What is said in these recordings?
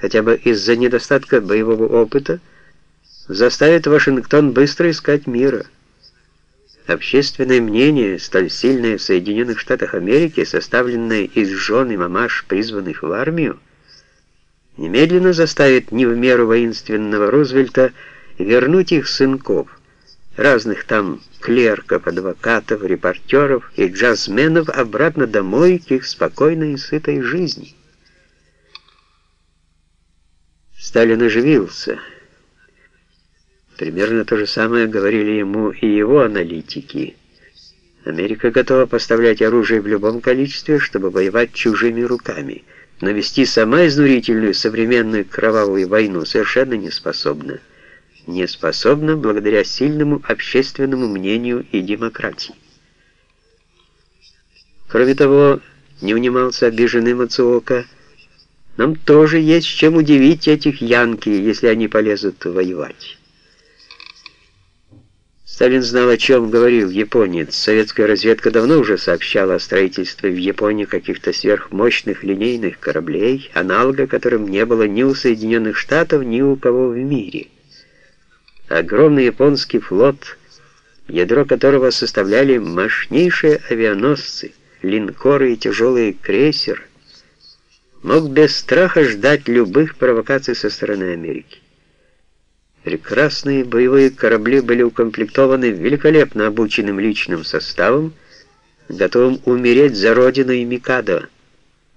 хотя бы из-за недостатка боевого опыта, заставит Вашингтон быстро искать мира. Общественное мнение, столь сильное в Соединенных Штатах Америки, составленное из жен и мамаш, призванных в армию, немедленно заставит не в меру воинственного Рузвельта вернуть их сынков, разных там клерков, адвокатов, репортеров и джазменов обратно домой к их спокойной и сытой жизни. Сталин оживился. Примерно то же самое говорили ему и его аналитики. Америка готова поставлять оружие в любом количестве, чтобы воевать чужими руками, но вести сама изнурительную современную кровавую войну совершенно не способна не способна благодаря сильному общественному мнению и демократии. Кроме того, не унимался обиженный Мацуока, нам тоже есть чем удивить этих янки, если они полезут воевать. Сталин знал, о чем говорил японец. Советская разведка давно уже сообщала о строительстве в Японии каких-то сверхмощных линейных кораблей, аналога которым не было ни у Соединенных Штатов, ни у кого в мире. Огромный японский флот, ядро которого составляли мощнейшие авианосцы, линкоры и тяжелые крейсеры, мог без страха ждать любых провокаций со стороны Америки. Прекрасные боевые корабли были укомплектованы великолепно обученным личным составом, готовым умереть за родину и Микадо,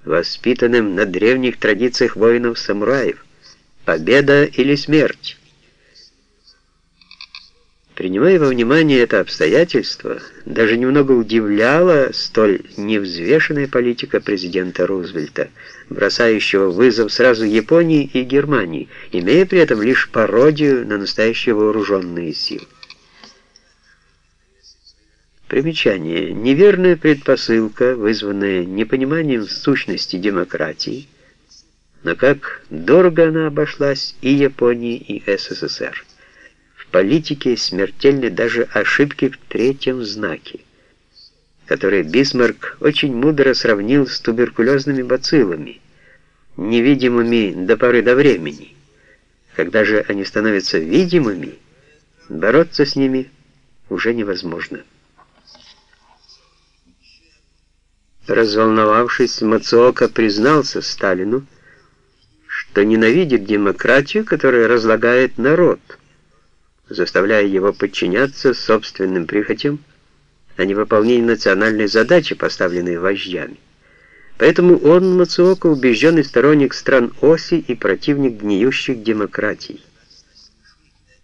воспитанным на древних традициях воинов-самураев, победа или смерть. Принимая во внимание это обстоятельство, даже немного удивляла столь невзвешенная политика президента Рузвельта, бросающего вызов сразу Японии и Германии, имея при этом лишь пародию на настоящие вооруженные силы. Примечание. Неверная предпосылка, вызванная непониманием сущности демократии, но как дорого она обошлась и Японии, и СССР политике смертельны даже ошибки в третьем знаке, которые Бисмарк очень мудро сравнил с туберкулезными бациллами, невидимыми до поры до времени. Когда же они становятся видимыми, бороться с ними уже невозможно. Разволновавшись, Мацуока признался Сталину, что ненавидит демократию, которая разлагает народ – заставляя его подчиняться собственным прихотям, а не выполнению национальной задачи, поставленной вождями. Поэтому он, Мацуока, убежденный сторонник стран оси и противник гниющих демократий.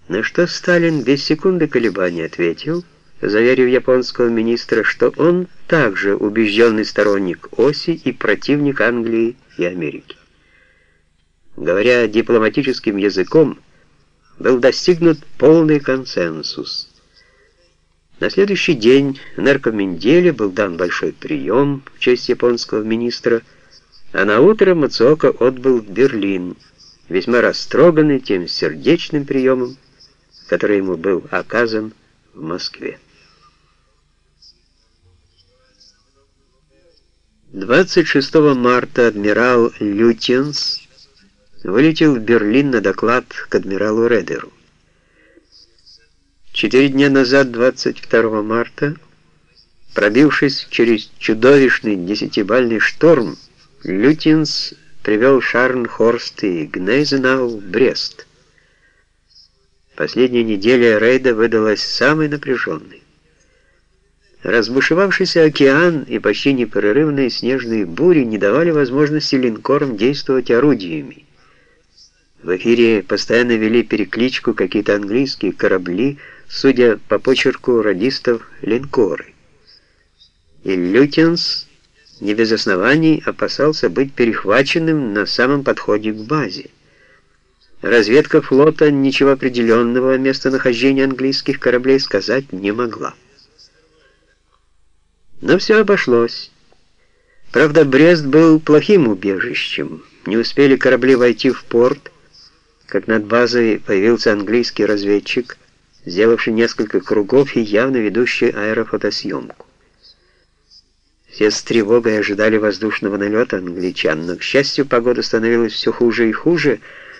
На что Сталин без секунды колебаний ответил, заверив японского министра, что он также убежденный сторонник оси и противник Англии и Америки. Говоря дипломатическим языком, был достигнут полный консенсус. На следующий день в наркоменделе был дан большой прием в честь японского министра, а на утро Мацуока отбыл в Берлин, весьма растроганный тем сердечным приемом, который ему был оказан в Москве. 26 марта адмирал Лютенс вылетел в Берлин на доклад к адмиралу Редеру. Четыре дня назад, 22 марта, пробившись через чудовищный десятибальный шторм, Лютинс привел Шарнхорст и Гнейзенау в Брест. Последняя неделя рейда выдалась самой напряженной. Разбушевавшийся океан и почти непрерывные снежные бури не давали возможности линкорам действовать орудиями. В эфире постоянно вели перекличку какие-то английские корабли, судя по почерку радистов, линкоры. И Лютенс не без оснований опасался быть перехваченным на самом подходе к базе. Разведка флота ничего определенного о местонахождении английских кораблей сказать не могла. Но все обошлось. Правда, Брест был плохим убежищем. Не успели корабли войти в порт, как над базой появился английский разведчик, сделавший несколько кругов и явно ведущий аэрофотосъемку. Все с тревогой ожидали воздушного налета англичан, но, к счастью, погода становилась все хуже и хуже,